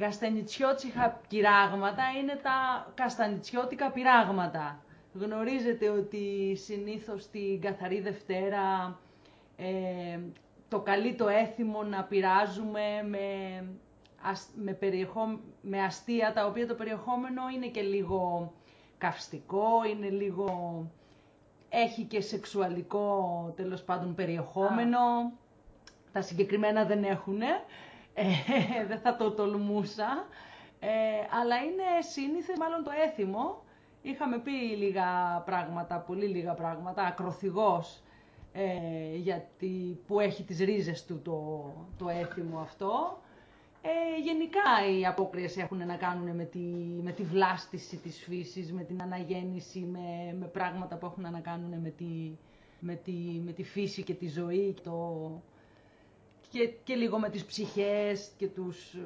γαστενιτσιότσιχα πυράγματα είναι τα καστανιτσιώτικα πυράγματα. Γνωρίζετε ότι συνήθως την Καθαρή Δευτέρα ε, το καλεί το έθιμο να πειράζουμε με, με, με αστεία, τα οποία το περιεχόμενο είναι και λίγο καυστικό, είναι λίγο... έχει και σεξουαλικό τέλος πάντων περιεχόμενο. Τα συγκεκριμένα δεν έχουν, ε, δεν θα το τολμούσα. Ε, αλλά είναι σύνηθες μάλλον το έθιμο. Είχαμε πει λίγα πράγματα, πολύ λίγα πράγματα, ακροθυγός, ε, γιατί, που έχει τις ρίζες του το, το έθιμο αυτό. Ε, γενικά οι απόκριες έχουν να κάνουν με τη, με τη βλάστηση της φύσης, με την αναγέννηση, με, με πράγματα που έχουν να κάνουν με τη, με τη, με τη φύση και τη ζωή και, το, και, και λίγο με τις ψυχές και τους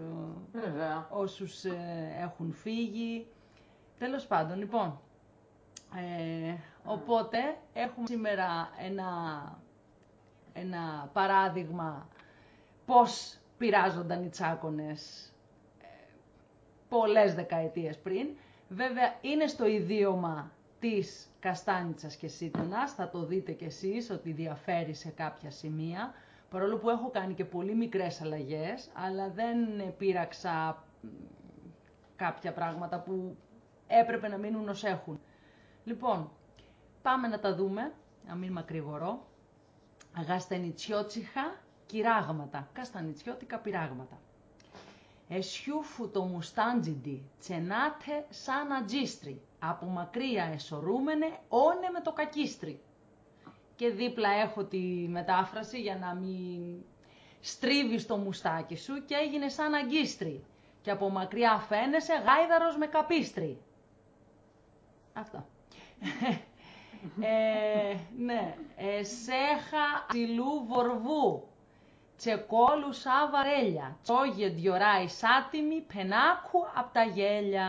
Βέβαια. όσους ε, έχουν φύγει. Τέλος πάντων, λοιπόν, ε, οπότε έχουμε σήμερα ένα, ένα παράδειγμα πώς πειράζονταν οι τσάκονες ε, πολλές δεκαετίες πριν. Βέβαια είναι στο ιδίωμα της Καστάνιτσας και Σίτωνας, θα το δείτε κι εσείς ότι διαφέρει σε κάποια σημεία, παρόλο που έχω κάνει και πολύ μικρές αλλαγές, αλλά δεν πείραξα κάποια πράγματα που έπρεπε να μείνουν ως έχουν. Λοιπόν, πάμε να τα δούμε, να μην μακρηγορώ. Αγαστενιτσιότσιχα κυράγματα, καστανιτσιώτικα πυράγματα. Εσιούφου το μουστάντζιντι, τσενάτε σαν ατζίστρι, από μακριά εσωρούμενε, όνε με το κακίστρι. Και δίπλα έχω τη μετάφραση για να μην στρίβεις το μουστάκι σου και έγινε σαν αγκίστρι. Και από μακριά φαίνεσαι γάιδαρος με καπίστρι. Αυτό. ε, ναι. Εσέχα ψηλού βορβού. Τσεκόλου σαν βαρέλια. Τσόγε διοράι σάτιμη πενάκου απ' τα γέλια.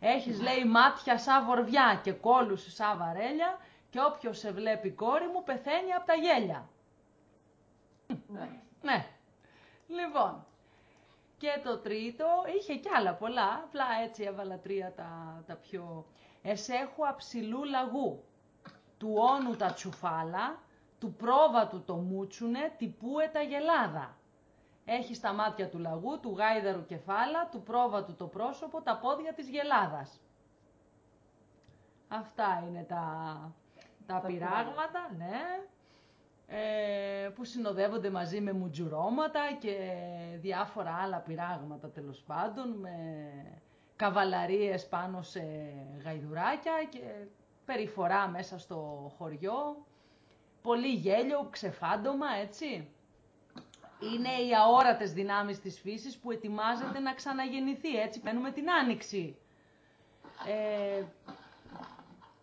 Έχεις λέει μάτια σαν βορβιά και κόλους σαν βαρέλια και όποιος σε βλέπει κόρη μου πεθαίνει απ' τα γέλια. Ναι. Ναι. Λοιπόν, και το τρίτο είχε κι άλλα πολλά, απλά έτσι έβαλα τρία τα, τα πιο... Εσέχου αψηλού λαγού, του όνου τα τσουφάλα, του πρόβατου το μούτσουνε, τυπούε τα γελάδα. Έχει στα μάτια του λαγού, του γάιδαρου κεφάλα, του πρόβατου το πρόσωπο, τα πόδια της γελάδας. Αυτά είναι τα, τα πειράγματα, ναι, ε, που συνοδεύονται μαζί με μουτζουρώματα και διάφορα άλλα πειράγματα τέλος πάντων, με καβαλαρίες πάνω σε γαϊδουράκια και περιφορά μέσα στο χωριό, πολύ γέλιο, ξεφάντωμα, έτσι. Είναι οι αόρατες δυνάμεις της φύσης που ετοιμάζεται να ξαναγεννηθεί, έτσι παίρνουμε την άνοιξη. Ε,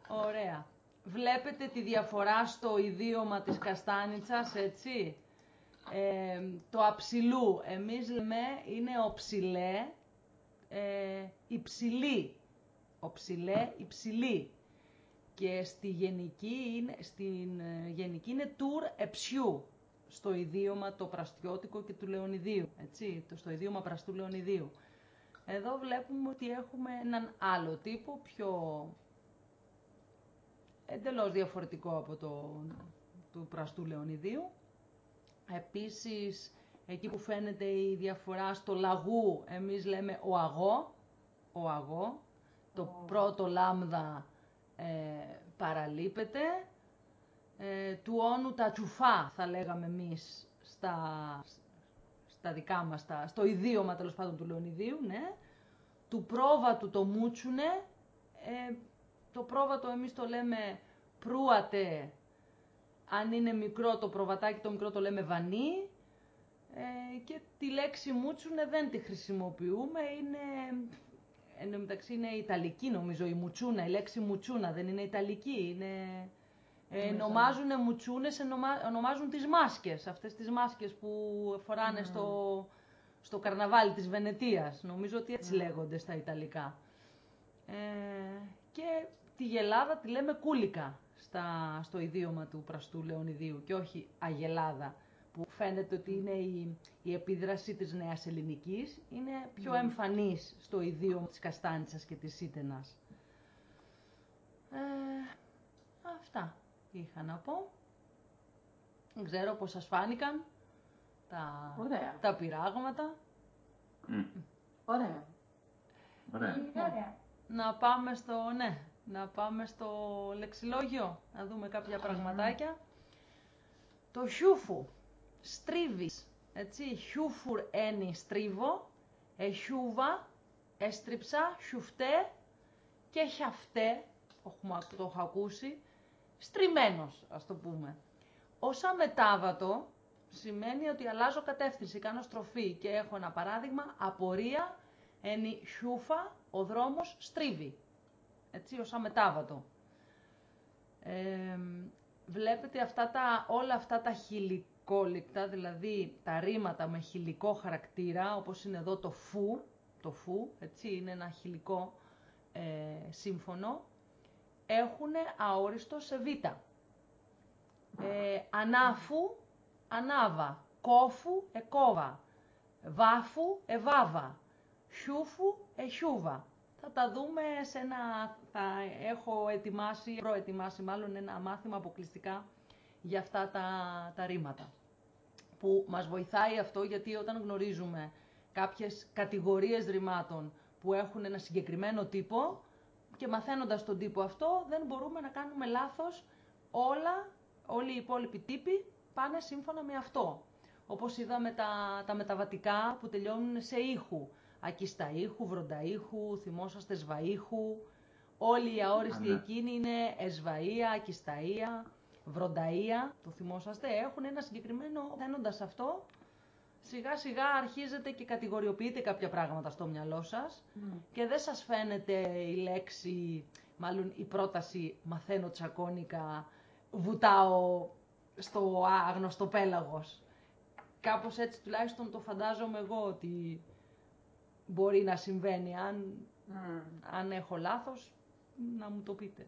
ωραία. Βλέπετε τη διαφορά στο ιδίωμα της καστάνιτσας, έτσι; Ε, το αψιλού, εμείς λέμε, είναι οψιλέ, ε, υψηλή. Οψιλέ, υψηλή. Και στη γενική είναι, στην ε, γενική είναι τουρ εψιού, στο ιδίωμα το πραστιώτικο και του Λεωνιδίου, έτσι, το, στο ιδίωμα πραστού Λεωνιδίου. Εδώ βλέπουμε ότι έχουμε έναν άλλο τύπο, πιο εντελώς διαφορετικό από το του πραστού Λεωνιδίου. Επίσης, εκεί που φαίνεται η διαφορά στο λαγού, εμείς λέμε ο αγώ, ο αγώ, το πρώτο λάμδα ε, παραλείπεται, ε, του όνου τα τσουφά θα λέγαμε εμείς στα, στα δικά μας, τα, στο ιδίωμα τέλος πάντων του Λεωνιδίου, ναι, του πρόβατου το μούτσουνε, ε, το πρόβατο εμείς το λέμε προύατε, αν είναι μικρό το προβατάκι το μικρό το λέμε βανί ε, και τη λέξη μούτσουνε δεν τη χρησιμοποιούμε, είναι, εν μεταξύ είναι ιταλική νομίζω η μουτσούνα, η λέξη μουτσούνα δεν είναι ιταλική, είναι... Ε, ονομάζουν μουτσούνες, ονομάζουν τις μάσκες, αυτές τις μάσκες που φοράνε στο, στο καρναβάλι της Βενετίας. Νομίζω ότι έτσι λέγονται στα Ιταλικά. Ε, και τη γελάδα τη λέμε κούλικα στα, στο ιδίωμα του πραστού Λεωνιδίου και όχι αγελάδα που φαίνεται ότι είναι η, η επίδραση της νέας ελληνικής, είναι πιο εμφανής στο ιδίο της Καστάνητσας και της Σίτενας. Ε, αυτά είχα να πω. Δεν ξέρω πώς σας φάνηκαν τα, Ωραία. τα πειράγματα. Μμ. Ωραία. Ωραία. Ωραία. Να πάμε στο, ναι, να πάμε στο λεξιλόγιο, να δούμε κάποια πραγματάκια. Το χιούφου, στρίβεις, έτσι, χιούφουρ ένι στρίβω, εχιούβα, έστριψα, χιουφτέ και χιαυτέ, έχουμε, το έχω ακούσει, στριμμένος, ας το πούμε. Ως αμετάβατο σημαίνει ότι αλλάζω κατεύθυνση, κάνω στροφή και έχω ένα παράδειγμα, απορία, ένι χιούφα, ο δρόμος στρίβει. Έτσι, ως αμετάβατο. Ε, βλέπετε αυτά τα, όλα αυτά τα χιλικόλικτα, δηλαδή τα ρήματα με χιλικό χαρακτήρα, όπως είναι εδώ το φου, το φου, έτσι, είναι ένα χιλικό ε, σύμφωνο, έχουν αόριστο σε β. Ε, ανάφου, ανάβα. Κόφου, εκόβα. Βάφου, εβάβα. Χιούφου, εχιούβα. Θα τα δούμε σε ένα... Θα έχω ετοιμάσει, προετοιμάσει μάλλον ένα μάθημα αποκλειστικά για αυτά τα, τα ρήματα. Που μας βοηθάει αυτό γιατί όταν γνωρίζουμε κάποιες κατηγορίες ρημάτων που έχουν ένα συγκεκριμένο τύπο και μαθαίνοντας τον τύπο αυτό δεν μπορούμε να κάνουμε λάθος όλα, όλοι οι υπόλοιποι τύποι πάνε σύμφωνα με αυτό. Όπως είδαμε τα, τα μεταβατικά που τελειώνουν σε ήχου. Ακιστά ήχου, βροντα ήχου, θυμόσαστε σβαΐχου. Όλοι οι αόριστοι Α, ναι. εκείνοι είναι εσβαΐα, ακισταΐα, βρονταΐα. Το θυμόσαστε, έχουν ένα συγκεκριμένο, δένοντας αυτό, σιγά σιγά αρχίζετε και κατηγοριοποιείτε κάποια πράγματα στο μυαλό σας και δεν σας φαίνεται η λέξη, μάλλον η πρόταση μαθαίνω τσακώνικα, βουτάω στο άγνωστο πέλαγος. Κάπως έτσι τουλάχιστον το φαντάζομαι εγώ ότι μπορεί να συμβαίνει. Αν, Μμ. αν έχω λάθος, να μου το πείτε.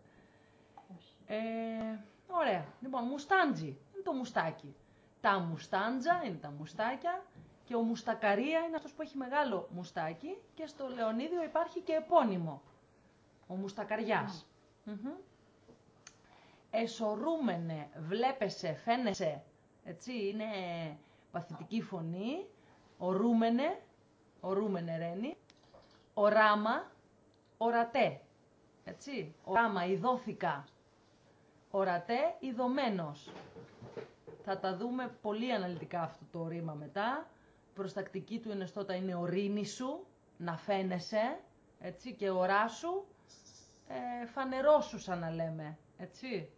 Όχι. Ε, ωραία. Λοιπόν, μουστάντζι είναι το μουστάκι. Τα μουστάντζα είναι τα μουστάκια και ο μουστακαρία είναι αυτός που έχει μεγάλο μουστάκι και στο Λεωνίδιο υπάρχει και επώνυμο. Ο μουστακαριάς. Μμμ. Εσωρούμενε, βλέπεσαι, φαίνεσαι. Έτσι, είναι παθητική φωνή. Ορούμενε, ορούμενε ρένι. Οράμα, ορατέ. Έτσι, οράμα, ειδώθηκα. Ορατέ, ειδωμένος. Θα τα δούμε πολύ αναλυτικά αυτό το ρήμα μετά. Προστακτική του ενεστώτα είναι ορίνη σου, να φαίνεσαι, έτσι, και οράσου, ε, φανερώσου σαν να λέμε, έτσι.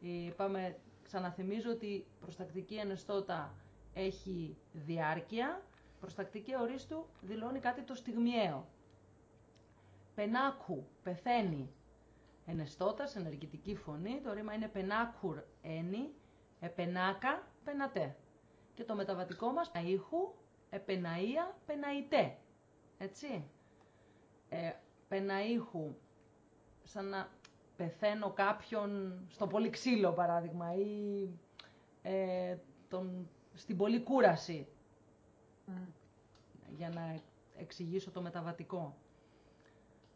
Είπαμε, ξαναθυμίζω ότι προστακτική ενεστώτα έχει διάρκεια, προστακτική ορίστου δηλώνει κάτι το στιγμιαίο. Πενάκου, πεθαίνει. Ενεστώτας, ενεργητική φωνή, το ρήμα είναι πενάκουρ ένι, επενάκα, πενατέ. Και το μεταβατικό μας, αΐχου, επεναΐα, πεναϊτέ. Έτσι. Ε, πεναΐχου, σαν να πεθαίνω κάποιον στο πολύ ξύλο παράδειγμα ή ε, τον, στην πολύ κούραση Μμ. για να εξηγήσω το μεταβατικό.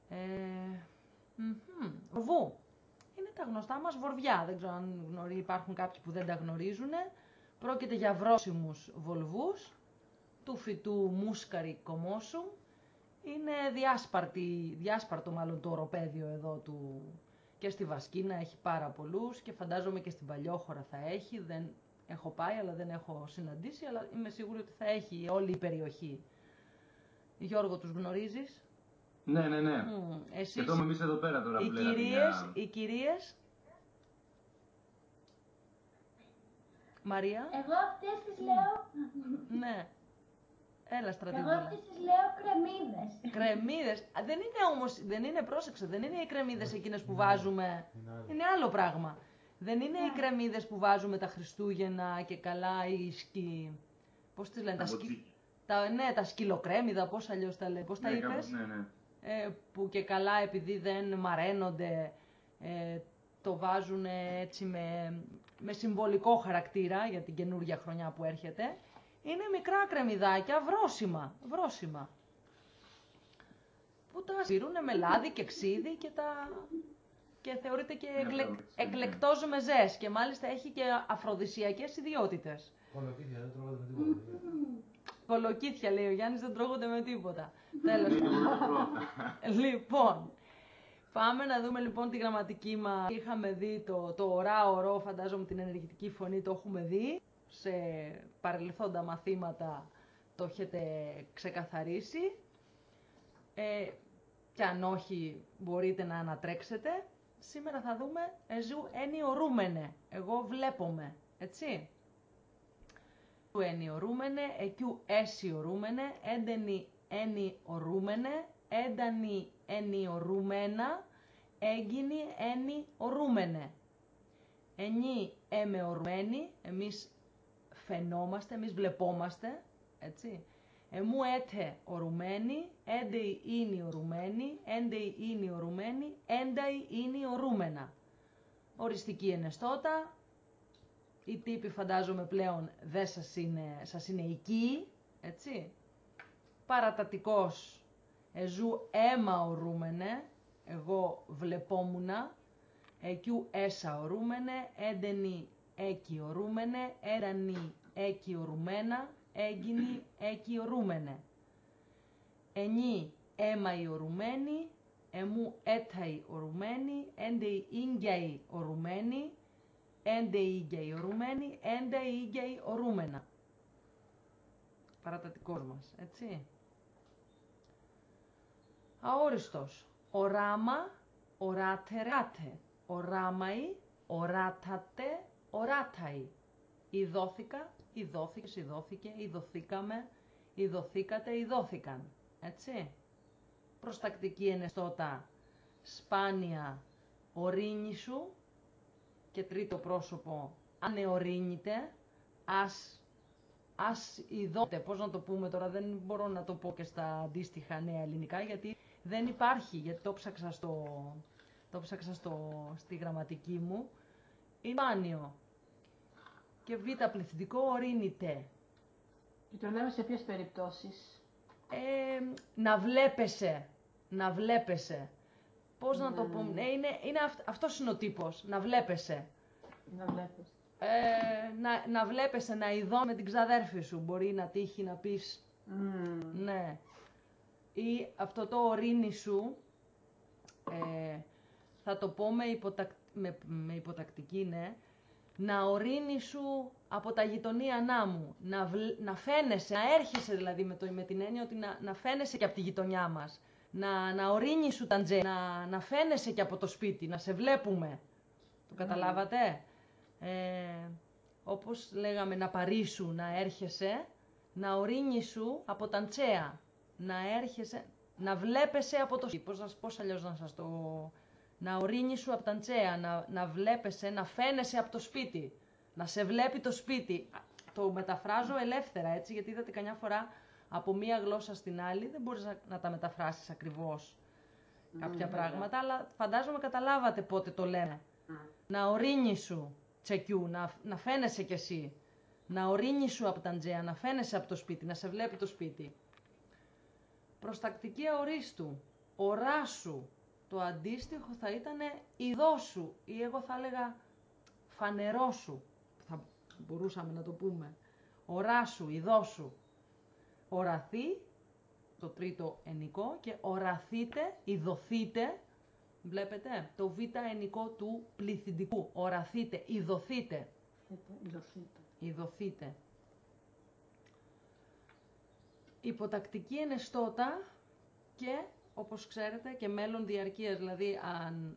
Ε, μμμ, Βου. Είναι τα γνωστά μας βορβιά. Δεν ξέρω αν γνωρί, υπάρχουν κάποιοι που δεν τα γνωρίζουν. Πρόκειται για βρόσιμους βολβούς του φυτού μούσκαρη κομμόσου. Είναι διάσπαρτη, διάσπαρτο μάλλον το οροπέδιο εδώ του και στη Βασκίνα έχει πάρα πολλούς και φαντάζομαι και στην Παλιόχώρα θα έχει. Δεν έχω πάει αλλά δεν έχω συναντήσει, αλλά είμαι σίγουρη ότι θα έχει όλη η περιοχή. Γιώργο, τους γνωρίζεις; Ναι, ναι, ναι. Μμ, εσείς, Και εδώ εμείς εδώ πέρα τώρα οι που λέγαμε κυρίες, μια- οι κυρίες... Μαρία, Εγώ αυτές τις λέω, ναι. Έλα, εγώ στρατηγούλα. αυτές τις λέω κρεμμύδες. Κρεμμύδες. Α, Δεν είναι όμως, δεν είναι, πρόσεξε, δεν είναι οι κρεμμύδες εκείνες που βάζουμε. Είναι άλλο πράγμα. Δεν είναι οι κρεμμύδες που βάζουμε τα Χριστούγεννα και καλά ή σκι... Πώς τις λένε, τα, Από σκι... τσι- τα, ναι, τα σκυλοκρέμιδα, πώς αλλιώς τα λένε, πώς τα ναι, είπες; κάπως, Ναι, ναι. ε, που και καλά επειδή δεν μαραίνονται, ε, το βάζουν έτσι με, με συμβολικό χαρακτήρα για την καινούργια χρονιά που έρχεται, είναι μικρά κρεμμυδάκια βρόσιμα, βρόσιμα. Που τα σύρουν με λάδι και ξύδι και τα... και θεωρείται και Ναι, εκλε... βέβαια, ναι. εκλεκτός μεζές και μάλιστα έχει και αφροδισιακές ιδιότητες. Κολοκύθια, δεν τρώγονται με τίποτα. Κολοκύθια λέει ο Γιάννης δεν τρώγονται με τίποτα. Τέλος Ναι, πάντων. μόνο πρώτα. Λοιπόν, πάμε να δούμε λοιπόν τη γραμματική μας. Είχαμε δει το, το ωρά ωρό, φαντάζομαι την ενεργητική φωνή το έχουμε δει. Σε παρελθόντα μαθήματα το έχετε ξεκαθαρίσει. Ε, και αν όχι μπορείτε να ανατρέξετε. Σήμερα θα δούμε εζού ενιορούμενε. Εγώ βλέπομαι, έτσι. Του ενιορούμενε, εκιού εσιορούμενε, έντενη ενιορούμενε, έντανη ενιορούμενα, έγκυνη ενιορούμενε. Ενι εμεορουμένοι, εμείς φαινόμαστε, εμείς βλεπόμαστε, έτσι. Εμού έτε ορουμένοι, έντεοι είναι ορουμένοι, έντεοι είναι ορουμένοι, ένταοι είναι ορούμενα. Οριστική ενεστώτα, οι τύποι φαντάζομαι πλέον δεν σας είναι, σας είναι οικοί, έτσι. Παρατατικός, εζού αίμα ορούμενε, εγώ βλεπόμουνα, εκιού έσα ορούμενε, έντενη έκι ορούμενε, έρανη έκι ορούμενα, έγκυνη έκι ορούμενε. Ενή αίμα ορουμένη, εμού έταοι ορουμένη, έντεοι ίγκαιοι ορουμένη, έντε ίγκαιοι ορουμένοι, έντε ίγκαιοι ορούμενα. Παρατατικός μας, έτσι. Αόριστος. Οράμα, οράτεράτε. Οράμαει, οράτατε, οράταει. Ιδώθηκα, ιδώθηκες, ιδώθηκε, ιδωθήκαμε, ιδωθήκατε, ιδώθηκαν. Έτσι. Προστακτική ενεστώτα, σπάνια, ορίνη σου, και τρίτο πρόσωπο ανεωρίνητε, ας, ας ειδώτε, πώς να το πούμε τώρα, δεν μπορώ να το πω και στα αντίστοιχα νέα ελληνικά, γιατί δεν υπάρχει, γιατί το ψάξα, στο, το ψάξα στο, στη γραμματική μου, είναι σπάνιο. Και β πληθυντικό ορίνητε. Και το λέμε σε ποιες περιπτώσεις; Ε, να βλέπεσαι, να βλέπεσαι. Πώς να το Ναι. πούμε, ε, είναι, είναι αυ, αυτός είναι ο τύπος, να βλέπεσαι. Να βλέπεις. Ε, να, να βλέπεσαι να ειδώ με την ξαδέρφη σου. Μπορεί να τύχει να πεις Μμμ. ναι. Ή αυτό το ορίνι σου, ε, θα το πω με, υποτακ, με, με υποτακτική, ναι, να ορίνει σου από τα γειτονία μου. Να, βλ- να φαίνεσαι, να έρχεσαι δηλαδή με, το, με την έννοια ότι να, να φαίνεσαι και από τη γειτονιά μας. Να, να ορίνει σου τα ντζέ, να, να φαίνεσαι και από το σπίτι, να σε βλέπουμε. Το καταλάβατε; Ε, όπως λέγαμε να παρήσου, να έρχεσαι, να ορίνει σου από τα ντσέα. Να έρχεσαι, να βλέπεσαι από το σπίτι. Πώς, να- πώς αλλιώς να σας το... Να ορίνει σου από τα ντσέα, να, να βλέπεσαι, να φαίνεσαι από το σπίτι. Να σε βλέπει το σπίτι. Α, Το μεταφράζω ελεύθερα έτσι, γιατί είδατε καμιά φορά από μία γλώσσα στην άλλη δεν μπορείς να, να τα μεταφράσεις ακριβώς κάποια πράγματα, αλλά φαντάζομαι καταλάβατε πότε το λέμε. Να ορίνει σου, τσεκιού, να, να φαίνεσαι κι εσύ. Να ορίνει σου από τα ντζέα, να φαίνεσαι από το σπίτι, να σε βλέπει το σπίτι. Προστακτική αορίστου, οράσου. Το αντίστοιχο θα ήταν ειδώσου ή εγώ θα έλεγα φανερόσου. Θα μπορούσαμε να το πούμε. Οράσου, ειδώσου. Οραθεί, το τρίτο ενικό και οραθείτε, ειδωθείτε, βλέπετε, το β ενικό του πληθυντικού. Οραθείτε, ειδωθείτε, Ειδωθείτε. ειδωθείτε. Υποτακτική ενεστώτα και, όπως ξέρετε, και μέλλον διαρκείας, δηλαδή αν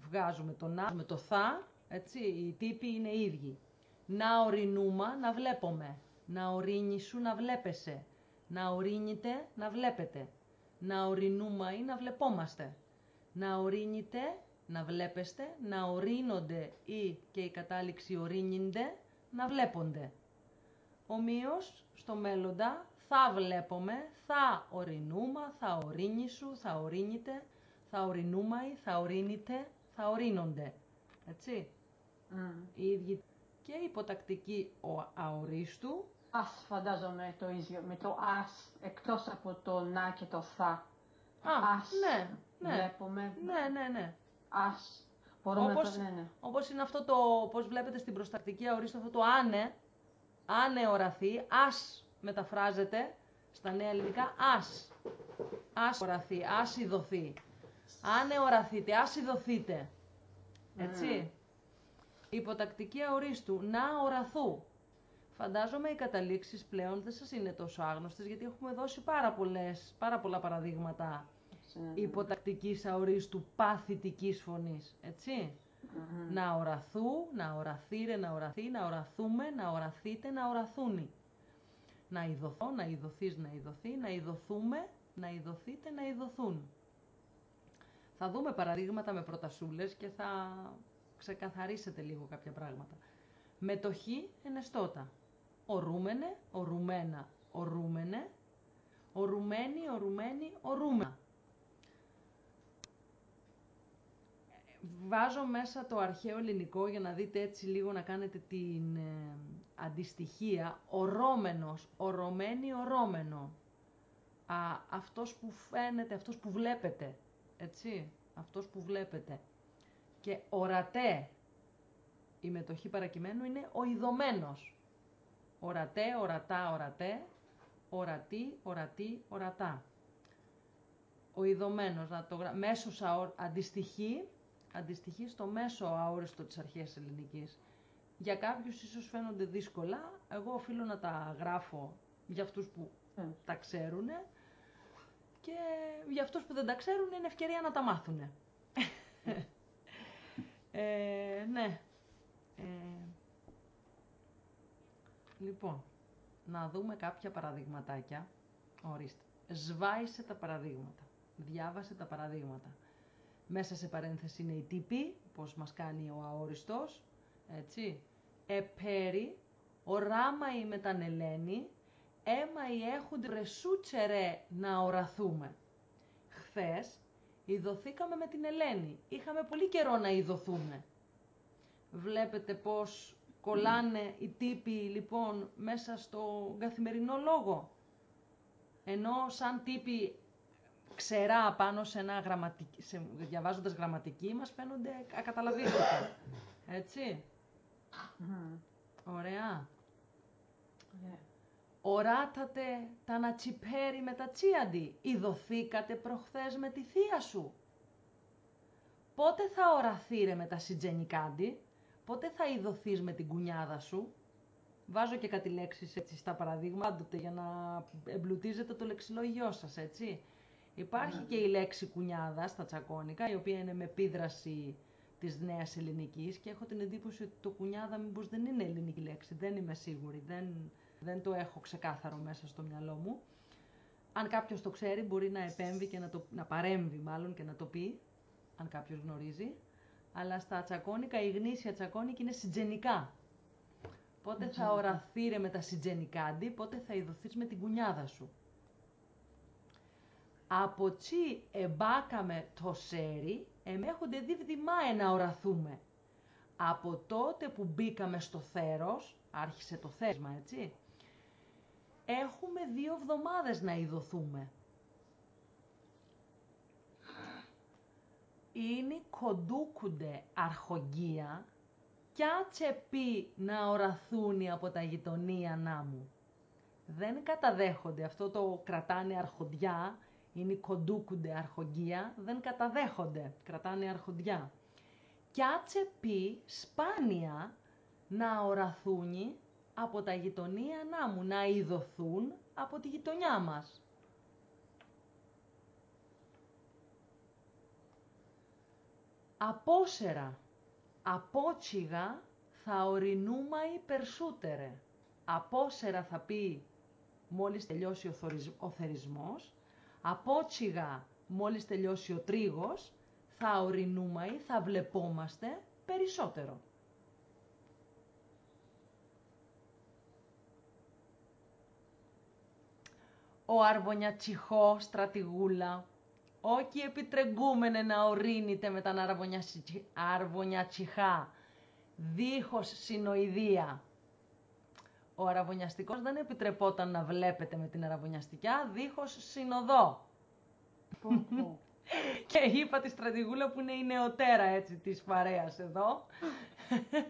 βγάζουμε το να με το θα, έτσι, οι τύποι είναι ίδιοι. Να ορεινούμα, να βλέπουμε. Να ορίνησου, να βλέπεσαι. Να ορίνητε, να βλέπετε. Να ορεινούμα ή να βλεπόμαστε. Να ορίνητε, να βλέπεστε. Να ορίνονται ή και η κατάληξη ορίνινται, να βλέπονται. Ομοίως, στο μέλλοντα, θα βλέπουμε, θα ορεινούμα, θα ορίνησου, θα ορίνητε, θα ορεινούμαι, θα ορίνητε, θα ορίνονται. Έτσι. Μμ. Οι ίδιοι. και υποτακτική ο αορίστου. Ας φαντάζομαι το ίδιο, με το ας, εκτός από το να και το θα. Α, ας ναι, ναι. βλέπουμε. Ναι, ναι, ναι. Ας. Μπορούμε Όπως, να το... Ναι, ναι. όπως είναι αυτό το, πώς βλέπετε στην προστακτική αορίστου, αυτό το άνε, άνε οραθεί, ας μεταφράζεται στα νέα ελληνικά, ας. Ας οραθεί, ας ειδωθεί. Άνε οραθείτε, ας ειδωθείτε. Έτσι. Υποτακτική αορίστου, να οραθού. Φαντάζομαι οι καταλήξεις πλέον δεν σας είναι τόσο άγνωστες, γιατί έχουμε δώσει πάρα, πολλές, πάρα πολλά παραδείγματα Ναι. υποτακτικής αορίστου παθητικής φωνής, έτσι. Να οραθού, να οραθήρε, να οραθεί, να οραθούμε, να οραθείτε, να οραθούνι. Να ειδωθώ, να ειδωθείς, να ειδωθεί, να ειδωθούμε, να ειδωθείτε, να ειδωθούν. Θα δούμε παραδείγματα με προτασούλες και θα ξεκαθαρίσετε λίγο κάποια πράγματα. Μετοχή ενεστώτα. Ορούμενε, ορούμενα, ορούμενε, ορουμένη, ορουμένη, ορούμενα. Βάζω μέσα το αρχαίο ελληνικό για να δείτε έτσι λίγο να κάνετε την ε, αντιστοιχεία. Ορόμενος, ορωμένη, ορόμενο. Α, αυτός που φαίνεται, αυτός που βλέπετε. Έτσι, αυτός που βλέπετε. Και ορατέ, η μετοχή παρακειμένου είναι ο ειδωμένος. Ορατέ, ορατά, ορατέ, ορατή, ορατή, ορατά. Ο ειδωμένος, να το γρα... μέσος αο... αντιστοιχεί, αντιστοιχεί στο μέσο αόριστο της αρχαίας ελληνικής. Για κάποιους ίσως φαίνονται δύσκολα, εγώ οφείλω να τα γράφω για αυτούς που Ε, τα ξέρουν και για αυτούς που δεν τα ξέρουν είναι ευκαιρία να τα μάθουν. ε, ναι. Ε, λοιπόν, να δούμε κάποια παραδειγματάκια. Ορίστε. Σβάισε τα παραδείγματα. Διάβασε τα παραδείγματα. Μέσα σε παρένθεση είναι η τύπη, πώς μας κάνει ο αόριστος, έτσι. Επέρι, οράμα η μετανελένη, έμα η έχονται ρεσούτσερε να οραθούμε. Χθες ειδωθήκαμε με την Ελένη. Είχαμε πολύ καιρό να ειδωθούμε. Βλέπετε πώς κολλάνε οι τύποι λοιπόν μέσα στο καθημερινό λόγο. Ενώ σαν τύποι ξερά πάνω σε ένα γραμματική, σε, διαβάζοντας γραμματική μας φαίνονται ακαταλαβίστικα. Έτσι. μμμ. Ωραία. Ωραία. Οράτατε τα να τσιπέρι με τα τσίαντι. Ειδωθήκατε προχθές με τη θεία σου. Πότε θα οραθήρε με τα σιτζενικάντι. Πότε θα ειδωθείς με την κουνιάδα σου; Βάζω και κάτι λέξεις έτσι στα παραδείγματα για να εμπλουτίζετε το λεξιλόγιό σας, έτσι. Υπάρχει και η λέξη κουνιάδα στα τσακώνικα, η οποία είναι με επίδραση της νέας ελληνικής και έχω την εντύπωση ότι το κουνιάδα μήπως δεν είναι ελληνική λέξη, δεν είμαι σίγουρη, δεν, δεν το έχω ξεκάθαρο μέσα στο μυαλό μου. Αν κάποιος το ξέρει μπορεί να επέμβει και να, το, να παρέμβει μάλλον και να το πει, αν κάποιος γνωρίζει. Αλλά στα τσακώνικα, η γνήσια τσακώνικη είναι σιτζενικά. Πότε θα οραθήρε με τα σιτζενικάντι, πότε θα ειδωθείς με την κουνιάδα σου; Από τσι εμπάκαμε το σέρι, εμέχονται δίβδημάε να οραθούμε. Από τότε που μπήκαμε στο θέρος, άρχισε το θέσμα, έτσι, έχουμε δύο εβδομάδες να ειδωθούμε. Είναι κοντούκουντε αρχογεία, κι άτσε πει να οραθούνι από τα γειτονία να μου. Δεν καταδέχονται αυτό το κρατάνε αρχοντιά, είναι κοντούκουντε αρχογεία, δεν καταδέχονται, κρατάνε αρχοντιά. Κι άτσε πει σπάνια να οραθούνι από τα γειτονία να μου, να ειδωθούν από τη γειτονιά μας. Απόσερα, απότσιγα θα ορεινούμα οι περσούτερε. Απόσερα θα πει μόλις τελειώσει ο, θωρισμ- ο θερισμός, απότσιγα μόλις τελειώσει ο τρίγος, θα ορεινούμα ή θα βλεπόμαστε περισσότερο. Ο αρβονιατσιχό στρατηγούλα, όχι επιτρεγκούμενε να ορίνετε με τα αρβονιατσι- αρβονιατσιχά. δίχως συνοηδία. Ο αραβωνιαστικός δεν επιτρεπόταν να βλέπετε με την αραβωνιαστικιά δίχως συνοδό. Πω, πω. Και είπα τη στρατηγούλα που είναι η νεοτέρα έτσι της παρέας εδώ.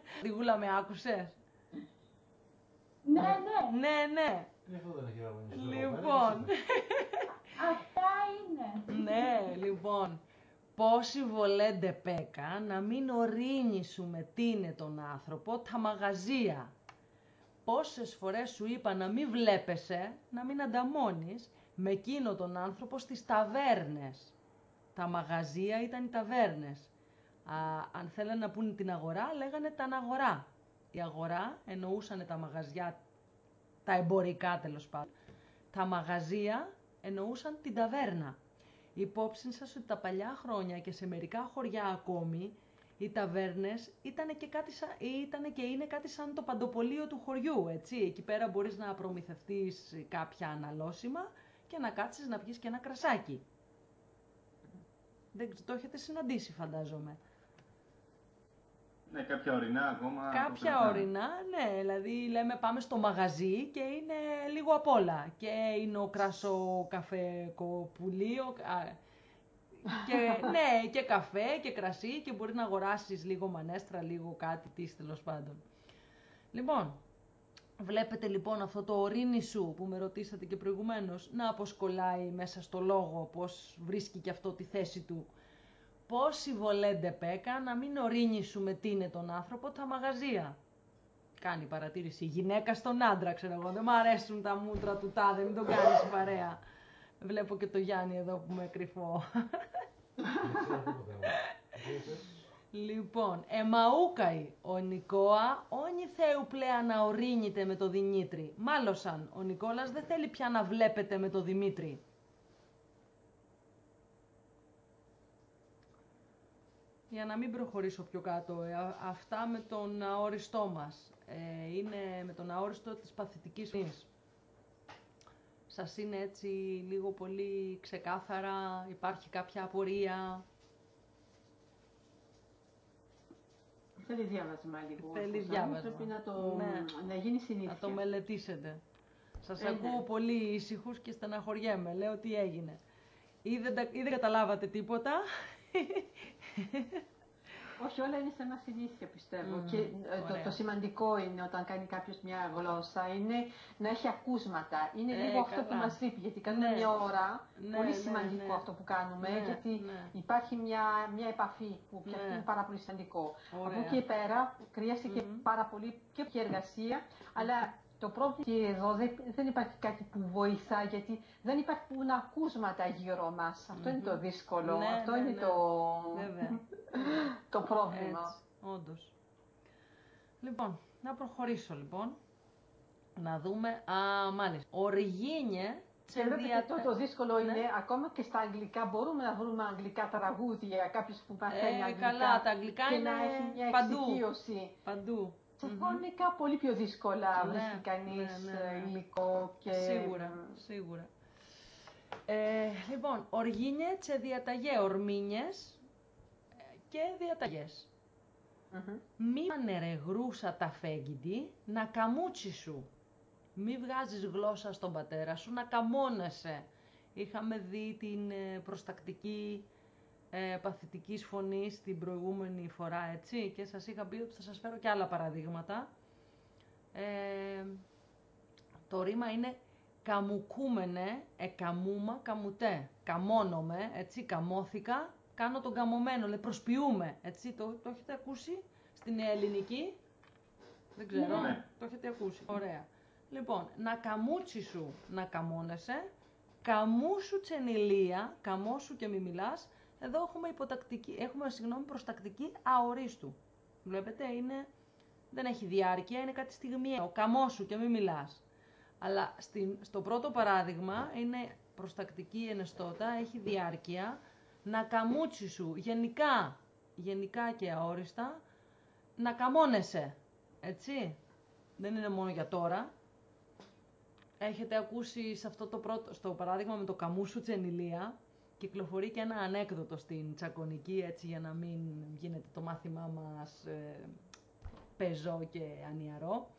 Στρατηγούλα με άκουσες; Ναι, ναι, Ναι, ναι. Τι αυτό δεν έχει αγωνιστεί. Λοιπόν. αυτά είναι. ναι, λοιπόν. Πόσοι βολέντε πέκα να μην ορίνει σου με τίνε τον άνθρωπο τα μαγαζία. Πόσες φορές σου είπα να μην βλέπεσαι, να μην ανταμώνεις με εκείνο τον άνθρωπο στις ταβέρνες. Τα μαγαζία ήταν οι ταβέρνες. Α, αν θέλανε να πούνε την αγορά, λέγανε τα αγορά. Η αγορά εννοούσαν τα μαγαζιά, τα εμπορικά τέλος πάντων. Τα μαγαζία εννοούσαν την ταβέρνα. Υπόψη σας ότι τα παλιά χρόνια και σε μερικά χωριά ακόμη, οι ταβέρνες ήταν και, κάτι σαν, ήτανε και είναι κάτι σαν το παντοπολείο του χωριού, έτσι. Εκεί πέρα μπορείς να προμηθευτείς κάποια αναλώσιμα και να κάτσεις να πιεις και ένα κρασάκι. Δεν, ξε- το έχετε συναντήσει φαντάζομαι. Ναι, κάποια ορεινά ακόμα. Κάποια κοντά. ορεινά, ναι, δηλαδή λέμε πάμε στο μαγαζί και είναι λίγο απ' όλα. Και είναι ο κρασο καφέ κοπουλίο, α, και, ναι, και καφέ και κρασί και μπορεί να αγοράσεις λίγο μανέστρα, λίγο κάτι της τέλος πάντων. Λοιπόν, βλέπετε λοιπόν αυτό το ορίνι σου που με ρωτήσατε και προηγουμένως να αποσκολάει μέσα στο λόγο πώς βρίσκει και αυτό τη θέση του. Πόσοι βολέντε πέκα να μην ορίνει σου με τι είναι τον άνθρωπο τα μαγαζία. Κάνει παρατήρηση. Η γυναίκα στον άντρα, ξέρω εγώ. Δεν μ' αρέσουν τα μούτρα του τάδε, μην τον κάνεις παρέα. Βλέπω και το Γιάννη εδώ που με κρυφώ. Λοιπόν, εμαούκαη ο Νικόα, όνει Θεού πλέον να ορίνεται με το Δημήτρη. Μάλωσαν, ο Νικόλας δεν θέλει πια να βλέπετε με το Δημήτρη. Για να μην προχωρήσω πιο κάτω, ε, α- αυτά με τον αόριστό μας. Ε, είναι με τον αόριστο της παθητικής φωνής. Σας είναι έτσι λίγο πολύ ξεκάθαρα, υπάρχει κάποια απορία; Θέλεις διάβασμα λίγο. Θέλεις αυτό. διάβασμα. Πρέπει να, το, Ναι. να γίνει συνήθεια. Να το μελετήσετε. Σας Ε, ναι. ακούω πολύ ήσυχους και στεναχωριέμαι. Λέω τι έγινε. Ή δεν, τα- ή δεν καταλάβατε τίποτα. Όχι, όλα είναι θέμα συνήθεια πιστεύω. Μμμ, και ε, το, ωραία. το σημαντικό είναι όταν κάνει κάποιος μια γλώσσα είναι να έχει ακούσματα. Είναι Ε, λίγο αυτό καλά. που μας λείπει. Γιατί κάνουμε Ναι. μια ώρα. Ναι, πολύ ναι, σημαντικό ναι. αυτό που κάνουμε. Ναι, γιατί ναι. υπάρχει μια, μια επαφή που και Ναι. αυτό είναι πάρα πολύ σημαντικό. Ωραία. Από εκεί πέρα χρειάστηκε Μμμ. πάρα πολύ και και εργασία. Αλλά το πρόβλημα και εδώ δεν, δεν υπάρχει κάτι που βοηθά γιατί δεν υπάρχουν ακούσματα γύρω μας. Αυτό είναι το δύσκολο. Ναι, αυτό ναι, είναι ναι. το, Βέβαια. το πρόβλημα. Έτσι, όντως. Λοιπόν, να προχωρήσω λοιπόν. Να δούμε. Α, μάλιστα. Οργίνιε Και βλέπετε το, το δύσκολο Ναι. είναι ακόμα και στα αγγλικά μπορούμε να βρούμε αγγλικά τραγούδια, κάποιος που μαθαίνει Ε, αγγλικά. καλά, τα αγγλικά και είναι να έχει μια παντού. εξοικείωση. Παντού. Σε Μμμ. φωνικά πολύ πιο δύσκολα Ναι, βρίσκει κανείς ναι, ναι, ναι. ε, υλικό και... Σίγουρα, σίγουρα. Ε, λοιπόν, οργίνιε τσε διαταγέ ορμήνιες ε, και διαταγές. Μμμ. Μη ανερεγρούσα τα φέγγιντι να καμούτσι σου. Μη βγάζεις γλώσσα στον πατέρα σου, να καμώνεσαι. Είχαμε δει την ε, προστακτική ε, παθητικής φωνής την προηγούμενη φορά, έτσι, και σας είχα πει ότι θα σας φέρω και άλλα παραδείγματα. Ε, το ρήμα είναι καμουκούμενε, εκαμούμα, καμουτέ. Καμώνομαι, έτσι, καμώθηκα, κάνω τον καμωμένο, λέει, προσποιούμε, έτσι, το, το έχετε ακούσει στην ελληνική, δεν ξέρω, Ναι. το έχετε ακούσει, ωραία. Λοιπόν, να καμούτσι σου να καμώνεσαι, καμού σου τσενιλία, καμό σου και μη μιλάς, εδώ έχουμε, υποτακτική, έχουμε συγγνώμη, προστακτική αορίστου. Βλέπετε, είναι, δεν έχει διάρκεια, είναι κάτι στιγμιαίο. Καμό σου και μη μιλάς. Αλλά στην, στο πρώτο παράδειγμα είναι προστακτική ενεστώτα, έχει διάρκεια, να καμούτσι σου γενικά, γενικά και αόριστα, να καμώνεσαι, έτσι. Δεν είναι μόνο για τώρα. Έχετε ακούσει σε αυτό το πρώτο, στο παράδειγμα με το καμούσου τσενιλία, κυκλοφορεί και ένα ανέκδοτο στην τσακωνική, έτσι για να μην γίνεται το μάθημά μας ε, πεζό και ανιαρό.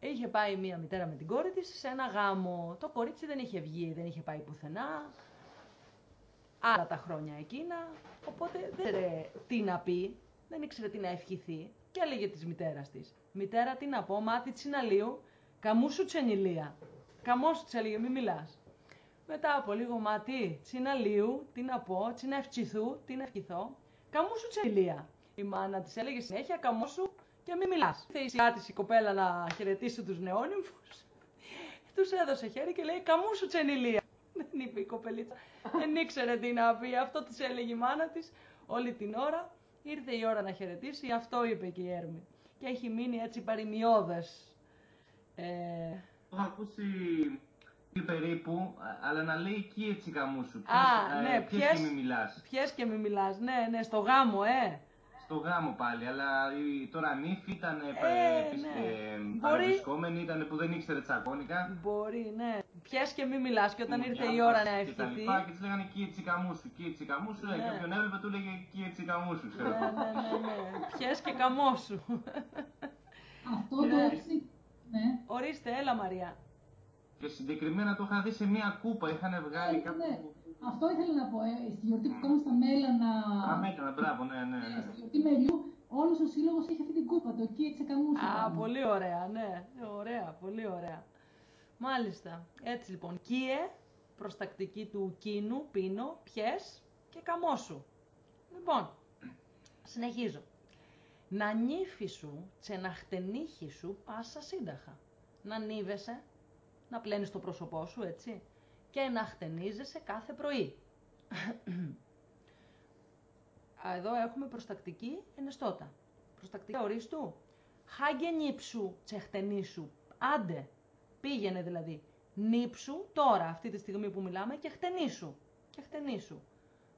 Είχε πάει μία μητέρα με την κόρη της σε ένα γάμο. Το κορίτσι δεν είχε βγει, δεν είχε πάει πουθενά. Άλλα τα χρόνια εκείνα, οπότε δεν ήξερε τι να πει, δεν ήξερε τι να ευχηθεί και έλεγε της μητέρας της. Μητέρα, τι να πω, μάθη τσιναλίου, καμού σου τσενιλία. Καμός σου έλεγε, μη μιλάς. Μετά από λίγο, μα τι, τσιναλίου, τι να πω, τσι να ευχηθού, τι να ευχηθώ. Καμού σου τσενιλία. Η μάνα της έλεγε συνέχεια, καμό σου και μη μιλάς. Ήρθε η σιγά της η κοπέλα να χαιρετήσει τους νεόνυμφους. Τους έδωσε χέρι και λέει, καμού σου τσενιλία. Δεν είπε η κοπελίτσα. Δεν ήξερε τι να πει. Αυτό της έλεγε η μάνα της όλη την ώρα. Ήρθε η ώρα να χαιρετήσει. Αυτό είπε και η Έρμη. Και έχει μείνει έτσι παρημιώδε. Ε... Έχω ακούσει τι περίπου, αλλά να λέει εκεί έτσι καμού σου. Α, ναι, ποιες και μη μιλάς. Ποιες και μη μιλάς, ναι, ναι, στο γάμο, ε. Στο γάμο πάλι, αλλά η, τώρα νύφη ήταν Ε, ε, ναι. παρευρισκόμενη, ήταν που δεν ήξερε τσακώνικα. Μπορεί, ναι. Ποιες και μη μιλάς και όταν Που ήρθε η διάβασες ώρα να και τα ευχηθεί. λοιπά Και της λέγανε εκεί έτσι καμού σου, εκεί έτσι καμού σου. Ναι. Και όποιον έβλεπε του λέγε εκεί έτσι καμού σου. ξέρω. Ναι, ναι, ναι, ναι. Ποιες και καμόσου. Αυτό το Ναι. έτσι. Ναι. Ορίστε, έλα Μαρία. Και συγκεκριμένα το είχα δει σε μια κούπα. Είχαν βγάλει Ναι, κάπου. Ναι. Αυτό ήθελα να πω. Ε, στη γιορτή που κάνουμε στα Μέλανα, Αμέκανα, μπράβο, ναι, ναι. ε, ναι. στη γιορτή Μελιού, όλος ο σύλλογος είχε αυτή την κούπα. Το εκεί έτσι καμούσε. Α, πολύ ωραία, ναι. Ωραία, πολύ ωραία. Μάλιστα. Έτσι λοιπόν, κίε, προστακτική του κίνου, πίνω, πιες και καμόσου. Λοιπόν, συνεχίζω. Να νύφη σου, τσε να χτενίχη σου, πάσα σύνταχα. Να νύβεσαι, να πλένεις το πρόσωπό σου, έτσι, και να χτενίζεσαι κάθε πρωί. Α, Εδώ έχουμε προστακτική ενεστώτα. Προστακτική ορίστου. Χάγε νύψου τσεχτενίσου. Άντε. Πήγαινε δηλαδή. Νύψου τώρα, αυτή τη στιγμή που μιλάμε, και χτενίσου. Και χτενίσου.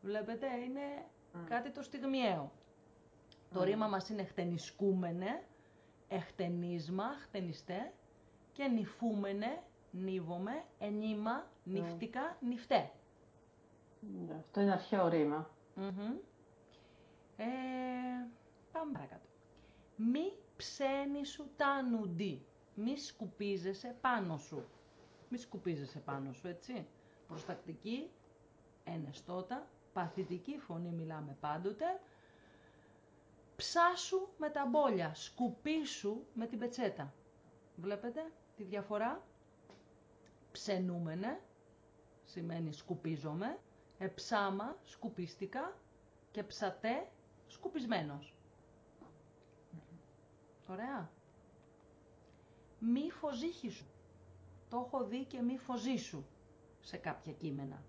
Βλέπετε, είναι κάτι το στιγμιαίο. Το ρήμα μας είναι χτενισκούμενε, εχτενίσμα, χτενιστέ και νυφούμενε, νύβομαι, ενήμα, νύφτικα, νυφτέ. Ναι, Αυτό είναι αρχαίο ρήμα. Μμμ. Ε, πάμε παρακάτω. Μη ψένει σου τάνουντι. Μη σκουπίζεσαι πάνω σου. Μη σκουπίζεσαι πάνω σου, έτσι. Προστακτική, ενεστώτα, παθητική φωνή μιλάμε πάντοτε. Ψάσου με τα μπόλια, σκουπίσου με την πετσέτα. Βλέπετε τη διαφορά; Ψενούμενε, σημαίνει σκουπίζομαι. Εψάμα, σκουπίστηκα. Και ψατέ, σκουπισμένος. Ωραία. Μη φωζήχη Το έχω δει και μη φωζήσου σε κάποια κείμενα.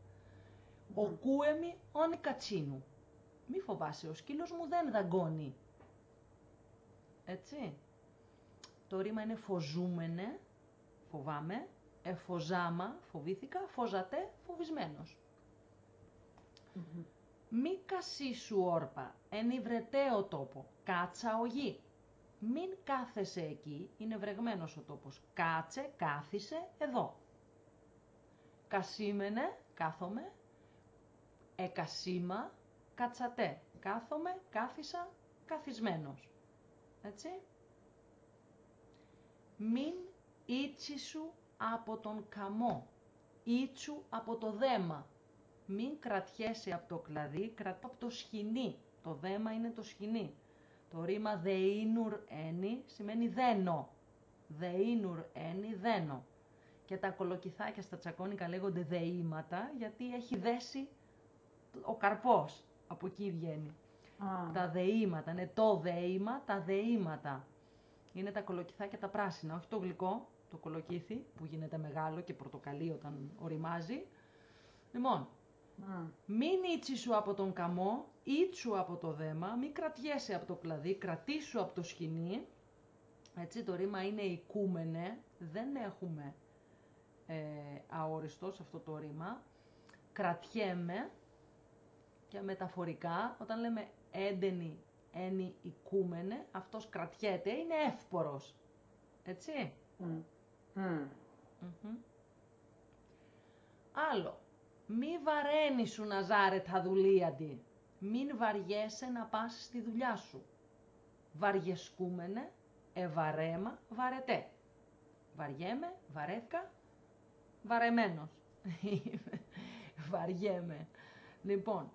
Ο κούεμι όνει κατσίνου. Μη φοβάσαι, ο σκύλος μου δεν δαγκώνει. Έτσι. Το ρήμα είναι φοζούμενε, φοβάμαι, εφοζάμα, φοβήθηκα, φοζατέ, φοβισμένος. Μη κασίσου όρπα, εν υβρεταίο τόπο, κάτσα ο γη. Μην κάθεσαι εκεί, είναι βρεγμένος ο τόπος. Κάτσε, κάθισε εδώ. Κασίμενε, κάθομαι. Εκασίμα, κατσατέ. Κάθομαι, κάθισα, καθισμένος. Έτσι. Μην σου από τον καμό. Ήτσου από το δέμα. Μην κρατιέσαι από το κλαδί, κρατώ από το σχοινί. Το δέμα είναι το σχοινί. Το ρήμα δεΐνουρ ένι σημαίνει δένο. Δεΐνουρ ένι δένο. Και τα κολοκυθάκια στα τσακώνικα λέγονται δεΐματα γιατί έχει δέσει ο καρπός. Από εκεί βγαίνει. Α, Τα δεΐματα, είναι το δεΐμα, τα δεΐματα. Είναι τα κολοκυθάκια τα πράσινα, όχι το γλυκό, το κολοκύθι που γίνεται μεγάλο και πορτοκαλί όταν οριμάζει. Λοιπόν, μ, μην ήτσισου από τον καμό, ήτσου από το δέμα, μην κρατιέσαι από το κλαδί, κρατήσου από το σκηνή. Έτσι, το ρήμα είναι οικούμενε, δεν έχουμε ε, αόριστο σε αυτό το ρήμα. Κρατιέμαι και μεταφορικά, όταν λέμε έντενη, ένι οικούμενε, αυτός κρατιέται, είναι εύπορος. Έτσι. μ, μ. Μμμ. Άλλο. Μη βαραίνει σου να ζάρε τα δουλίαντι. Μην βαριέσαι να πας στη δουλειά σου. Βαριεσκούμενε, Εβαρέμα, βαρετέ. Βαριέμαι, βαρέθηκα, βαρεμένος. Βαριέμαι. Λοιπόν,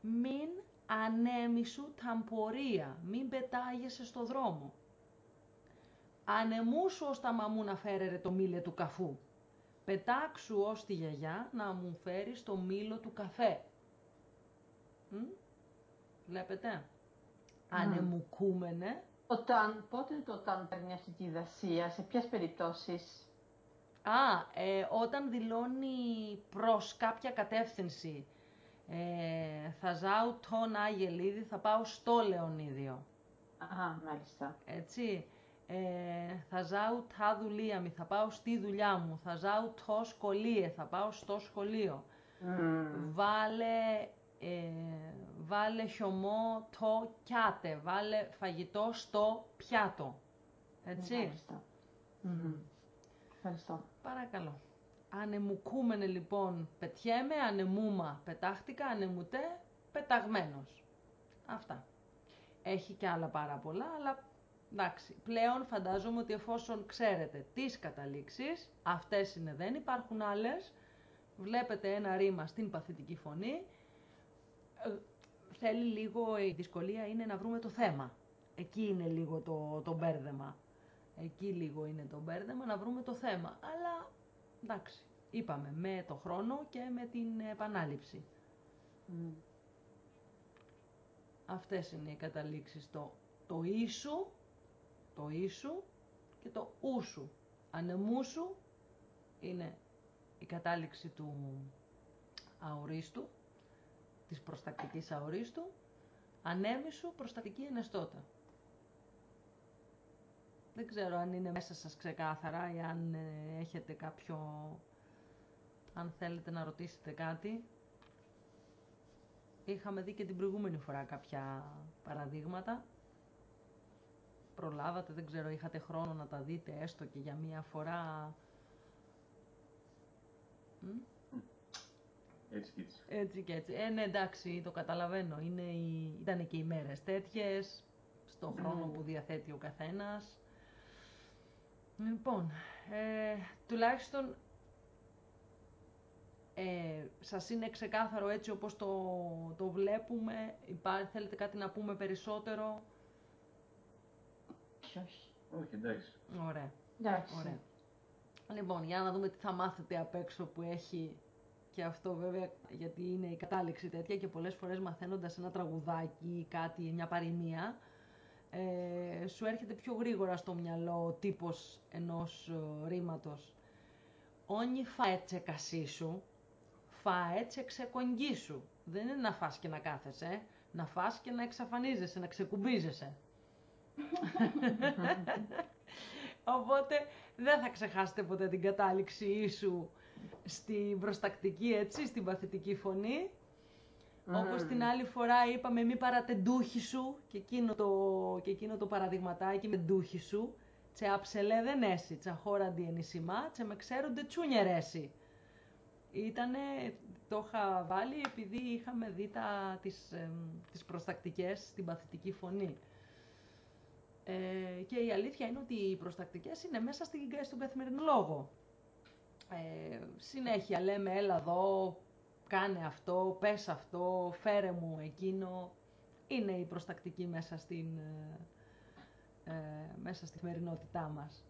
μην ανέμισου ταμπορία, μην πετάγεσαι στο δρόμο. Ανεμούσου ως τα μαμού να φέρερε το μήλε του καφού. Πετάξου ως τη γιαγιά να μου φέρει το μήλο του καφέ. Μ; Βλέπετε. Ανεμουκούμενε. Όταν, πότε είναι το όταν παίρνει αυτή τη δασία, σε ποιες περιπτώσεις; Α, ε, όταν δηλώνει προς κάποια κατεύθυνση. Ε, θα ζάω τον Άγελίδη, θα πάω στο Λεωνίδιο. Α, μάλιστα. Έτσι. Ε, θα ζάω τα δουλεία μου, θα πάω στη δουλειά μου. Θα ζάω το σχολείο, θα πάω στο σχολείο. Μμμ. Βάλε, ε, βάλε χιωμό το κιάτε, βάλε φαγητό στο πιάτο. Έτσι. Μάλιστα. Μμμ. Ευχαριστώ. Παρακαλώ. Ανεμουκούμενε λοιπόν πετιέμαι, ανεμούμα πετάχτηκα, ανεμουτέ πεταγμένος. Αυτά. Έχει και άλλα πάρα πολλά, αλλά εντάξει. Πλέον φαντάζομαι ότι εφόσον ξέρετε τις καταλήξεις, αυτές είναι δεν υπάρχουν άλλες, βλέπετε ένα ρήμα στην παθητική φωνή, ε, θέλει λίγο, η δυσκολία είναι να βρούμε το θέμα. Εκεί είναι λίγο το, το μπέρδεμα. Εκεί λίγο είναι το μπέρδεμα, να βρούμε το θέμα. Αλλά εντάξει, είπαμε, με το χρόνο και με την επανάληψη. Μμ. Αυτές είναι οι καταλήξεις. Το, το ίσου, το ίσου και το ούσου. Ανεμούσου είναι η κατάληξη του αορίστου, της προστακτικής αορίστου. Ανέμισου, προστακτική ενεστώτα. Δεν ξέρω αν είναι μέσα σας ξεκάθαρα ή αν ε, έχετε κάποιο... αν θέλετε να ρωτήσετε κάτι. Είχαμε δει και την προηγούμενη φορά κάποια παραδείγματα. Προλάβατε, δεν ξέρω, είχατε χρόνο να τα δείτε έστω και για μία φορά. Μ; Έτσι και έτσι. Έτσι και έτσι. Ε, ναι, εντάξει, το καταλαβαίνω. Είναι οι... Ήταν και οι μέρες τέτοιες, στο χρόνο που διαθέτει ο καθένας. Λοιπόν, ε, τουλάχιστον ε, σας είναι ξεκάθαρο έτσι όπως το, το βλέπουμε. Υπάρχει, θέλετε κάτι να πούμε περισσότερο; Όχι, όχι. Όχι, εντάξει. Ωραία, Εντάξει. ωραία. Λοιπόν, για να δούμε τι θα μάθετε απ' έξω που έχει και αυτό βέβαια γιατί είναι η κατάληξη τέτοια και πολλές φορές μαθαίνοντας ένα τραγουδάκι ή κάτι, μια παροιμία, ε, σου έρχεται πιο γρήγορα στο μυαλό ο τύπος ενός ε, ρήματος. Όνι φαέτσε κασίσου, φαέτσε ξεκογγίσου. Δεν είναι να φας και να κάθεσαι, να φας και να εξαφανίζεσαι, να ξεκουμπίζεσαι. Οπότε δεν θα ξεχάσετε ποτέ την κατάληξη σου στην προστακτική, έτσι, στην παθητική φωνή. Όπως την άλλη φορά είπαμε μη παρατεντούχη σου και εκείνο το, και εκείνο το παραδειγματάκι με ντούχη σου. Τσε αψελέ δεν έσει, τσα χώρα ενισημά, τσε με ξέρονται τσούνιερ Ήτανε, το είχα βάλει επειδή είχαμε δει τα, τις, εμ, τις προστακτικές στην παθητική φωνή. Ε, και η αλήθεια είναι ότι οι προστακτικές είναι μέσα στην, στον καθημερινό λόγο. Ε, συνέχεια λέμε έλα εδώ, κάνε αυτό, πες αυτό, φέρε μου εκείνο. Είναι η προστακτική μέσα στην, ε, ε, μέσα στη καθημερινότητά μας.